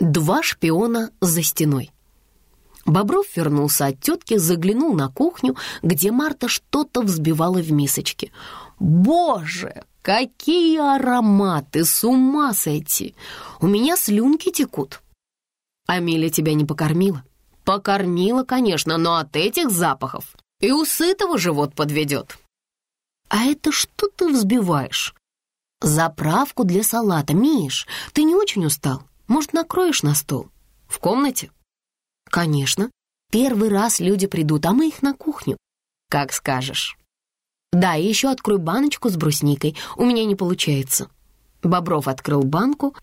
Два шпиона за стеной. Бобров вернулся от тетки, заглянул на кухню, где Марта что-то взбивала в мисочке. «Боже, какие ароматы! С ума сойти! У меня слюнки текут!» «Амелия тебя не покормила?» «Покормила, конечно, но от этих запахов и у сытого живот подведет». «А это что ты взбиваешь?» «Заправку для салата. Миш, ты не очень устал? Может, накроешь на стол? В комнате?» «Конечно. Первый раз люди придут, а мы их на кухню». «Как скажешь». «Да, и еще открой баночку с брусникой. У меня не получается». Бобров открыл банку.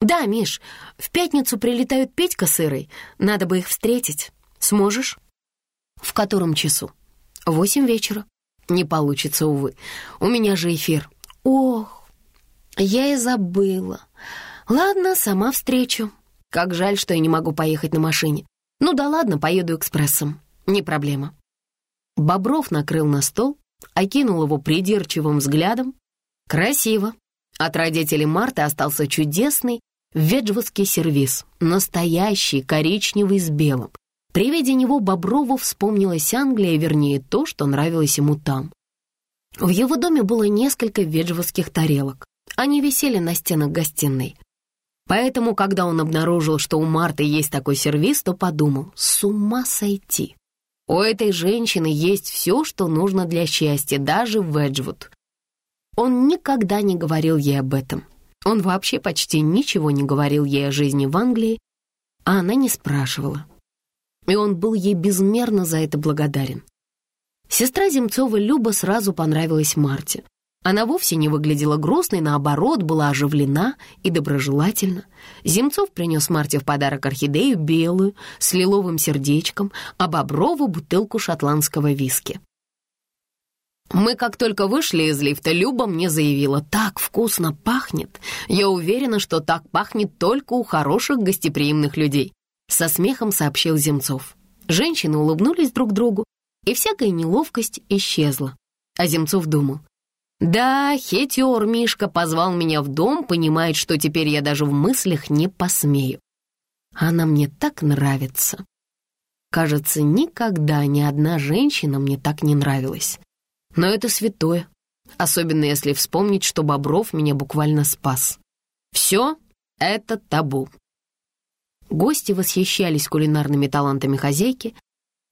«Да, Миш, в пятницу прилетают Петька с Ирой. Надо бы их встретить. Сможешь?» «В котором часу?» «Восемь вечера». «Не получится, увы. У меня же эфир». «Ох, я и забыла. Ладно, сама встречу. Как жаль, что я не могу поехать на машине. Ну да ладно, поеду экспрессом. Не проблема». Бобров накрыл на стол, окинул его придирчивым взглядом. «Красиво». От родителей Марты остался чудесный веджвудский сервиз, настоящий, коричневый с белым. При виде него Боброву вспомнилась Англия, вернее, то, что нравилось ему там. В его доме было несколько веджвудских тарелок. Они висели на стенах гостиной. Поэтому, когда он обнаружил, что у Марты есть такой сервиз, то подумал, с ума сойти. У этой женщины есть все, что нужно для счастья, даже Веджвуд. Он никогда не говорил ей об этом. Он вообще почти ничего не говорил ей о жизни в Англии, а она не спрашивала. И он был ей безмерно за это благодарен. Сестра Земцова Люба сразу понравилась Марте. Она вовсе не выглядела грустной, наоборот, была оживлена и доброжелательна. Земцов принес Марте в подарок орхидею белую, с лиловым сердечком, а Боброву бутылку шотландского виски. Мы как только вышли из лифта, Люба мне заявила, так вкусно пахнет. Я уверена, что так пахнет только у хороших гостеприимных людей. Со смехом сообщил Земцов. Женщины улыбнулись друг другу, и всякая неловкость исчезла. А Земцов думал, да, хитер Мишка позвал меня в дом, понимает, что теперь я даже в мыслях не посмею. Она мне так нравится. Кажется, никогда ни одна женщина мне так не нравилась. Но это святое, особенно если вспомнить, что Бобров меня буквально спас. Все это табу. Гости восхищались кулинарными талантами хозяйки,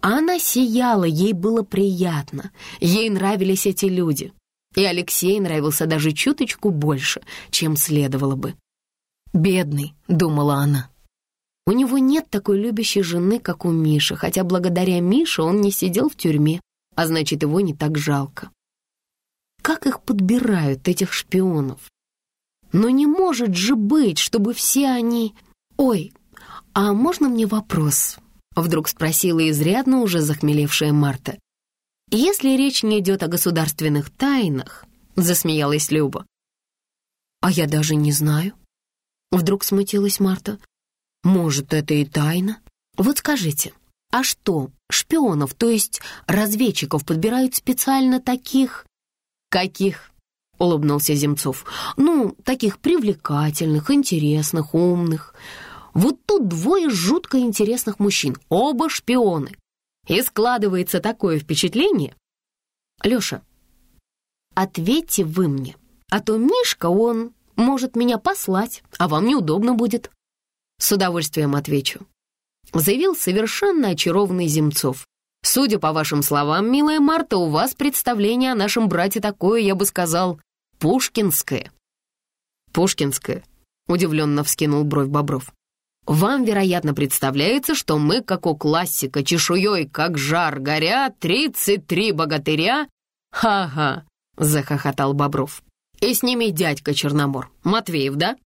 она сияла, ей было приятно, ей нравились эти люди — и Алексей нравился даже чуточку больше, чем следовало бы. «Бедный», — думала она. У него нет такой любящей жены, как у Миши, хотя благодаря Мише он не сидел в тюрьме, а значит, его не так жалко. Как их подбирают, этих шпионов? Но не может же быть, чтобы все они... Ой, а можно мне вопрос? Вдруг спросила изрядно уже захмелевшая Марта. «Если речь не идет о государственных тайнах», — засмеялась Люба. «А я даже не знаю». Вдруг смутилась Марта. «Может, это и тайна? Вот скажите, а что, шпионов, то есть разведчиков, подбирают специально таких...» «Каких?» — улыбнулся Земцов. «Ну, таких привлекательных, интересных, умных. Вот тут двое жутко интересных мужчин, оба шпионы. И складывается такое впечатление... Лёша, ответьте вы мне, а то Мишка, он может меня послать, а вам неудобно будет. С удовольствием отвечу. Заявил совершенно очарованный Земцов. Судя по вашим словам, милая Марта, у вас представление о нашем брате такое, я бы сказал, пушкинское. Пушкинское, удивленно вскинул бровь Бобров. Вам, вероятно, представляется, что мы, как у классика, чешуей, как жар горят, тридцать три богатыря? Ха-ха, захохотал Бобров. И с ними дядька Черномор, Матвеев, да?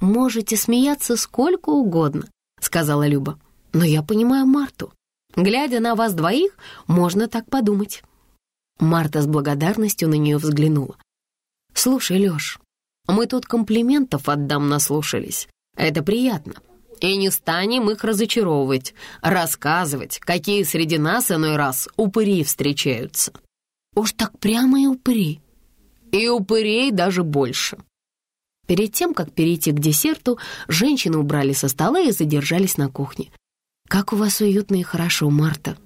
Можете смеяться сколько угодно, сказала Люба. Но я понимаю Марту. Глядя на вас двоих, можно так подумать. Марта с благодарностью на нее взглянула. «Слушай, Лёш, мы тут комплиментов отдам наслушались. Это приятно. И не станем их разочаровывать, рассказывать, какие среди нас иной раз упыри встречаются. Уж так прямо и упыри. И упырей даже больше. Перед тем, как перейти к десерту, женщины убрали со стола и задержались на кухне. «Как у вас уютно и хорошо, Марта».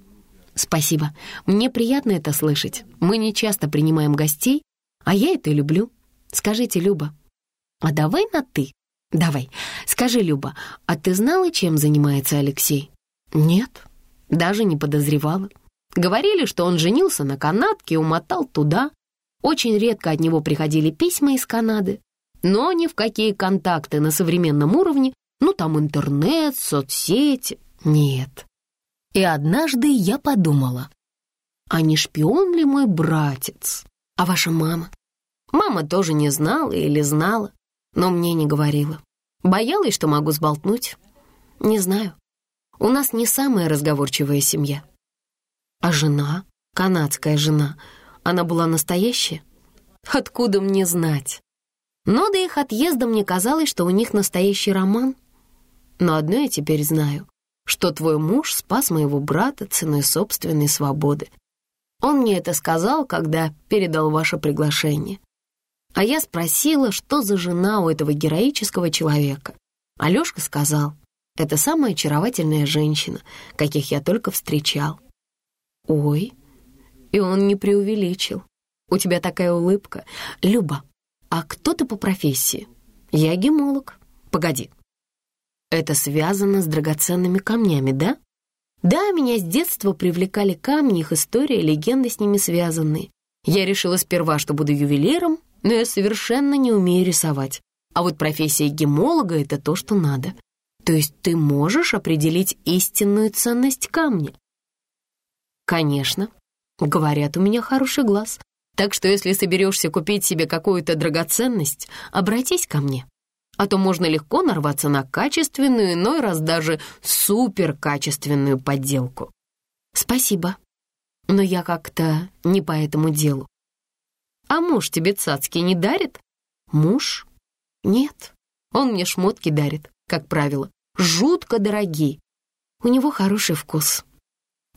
«Спасибо. Мне приятно это слышать. Мы не часто принимаем гостей, а я это люблю. Скажите, Люба, а давай на «ты». Давай, скажи, Люба, а ты знала, чем занимается Алексей? Нет, даже не подозревала. Говорили, что он женился на канадке и умотал туда. Очень редко от него приходили письма из Канады, но ни в какие контакты на современном уровне, ну там интернет, соцсети, нет. И однажды я подумала, а не шпион ли мой братец? А ваша мама? Мама тоже не знала или знала, но мне не говорила. Боялась, что могу сболтнуть. Не знаю. У нас не самая разговорчивая семья. А жена, канадская жена, она была настоящая? Откуда мне знать? Но до их отъезда мне казалось, что у них настоящий роман. Но одно я теперь знаю, что твой муж спас моего брата ценой собственной свободы. Он мне это сказал, когда передал ваше приглашение. А я спросила, что за жена у этого героического человека. Алёшка сказал, это самая очаровательная женщина, каких я только встречал. Ой, и он не преувеличил. У тебя такая улыбка. Люба, а кто ты по профессии? Я гемолог. Погоди. Это связано с драгоценными камнями, да? Да, меня с детства привлекали камни, их история, легенды с ними связанные. Я решила сперва, что буду ювелиром, но я совершенно не умею рисовать. А вот профессия гемолога — это то, что надо. То есть ты можешь определить истинную ценность камня. Конечно. Говорят, у меня хороший глаз. Так что если соберешься купить себе какую-то драгоценность, обратись ко мне. А то можно легко нарваться на качественную, иной раз даже суперкачественную подделку. Спасибо, но я как-то не по этому делу. А муж тебе цацки не дарит? Муж? Нет, он мне шмотки дарит, как правило, жутко дорогие. У него хороший вкус.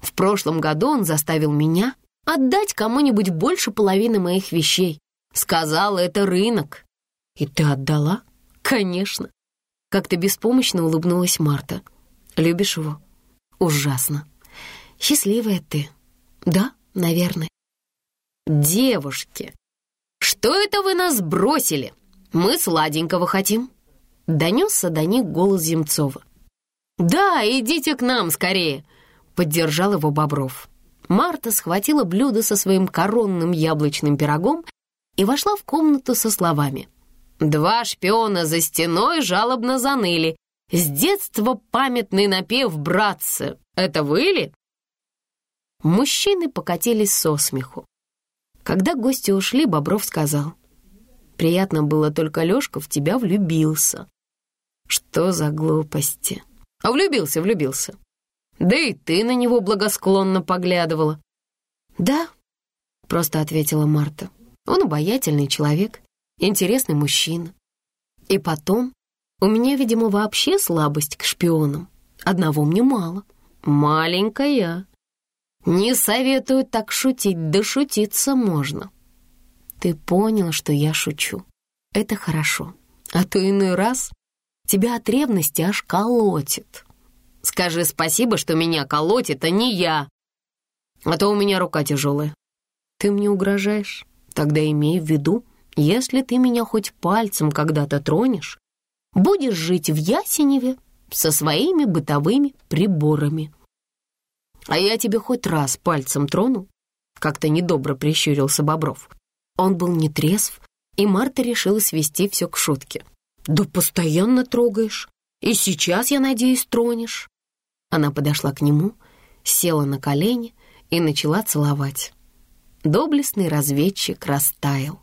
В прошлом году он заставил меня отдать кому-нибудь больше половины моих вещей. Сказала, это рынок. И ты отдала? Конечно. Как-то беспомощно улыбнулась Марта. Любишь его? Ужасно. Счастливая ты. Да, наверное. Девушки, что это вы нас бросили? Мы сладенького хотим. Донесся до них голос Земцова. «Да, идите к нам скорее!» Поддержал его Бобров. Марта схватила блюдо со своим коронным яблочным пирогом и вошла в комнату со словами. «Два шпиона за стеной жалобно заныли. С детства памятный напев, братцы. Это вы ли?» Мужчины покатились со смеху. Когда гости ушли, Бобров сказал. «Приятно было, только Лёшка в тебя влюбился». «Что за глупости?» «А влюбился, влюбился. Да и ты на него благосклонно поглядывала». «Да», — просто ответила Марта. «Он обаятельный человек, интересный мужчина. И потом, у меня, видимо, вообще слабость к шпионам. Одного мне мало. Маленькая. Не советую так шутить, да шутиться можно». «Ты понял, что я шучу. Это хорошо. А то иной раз тебя от ревности аж колотит». Скажи спасибо, что меня колотит, а не я. А то у меня рука тяжелая. Ты мне угрожаешь? Тогда имей в виду, если ты меня хоть пальцем когда-то тронешь, будешь жить в Ясеневе со своими бытовыми приборами. А я тебе хоть раз пальцем тронул? Как-то недобро прищурился Бобров. Он был нетрезв, и Марта решила свести все к шутке. «Да постоянно трогаешь. И сейчас, я надеюсь, тронешь». Она подошла к нему, села на колени и начала целовать. Доблестный разведчик растаял.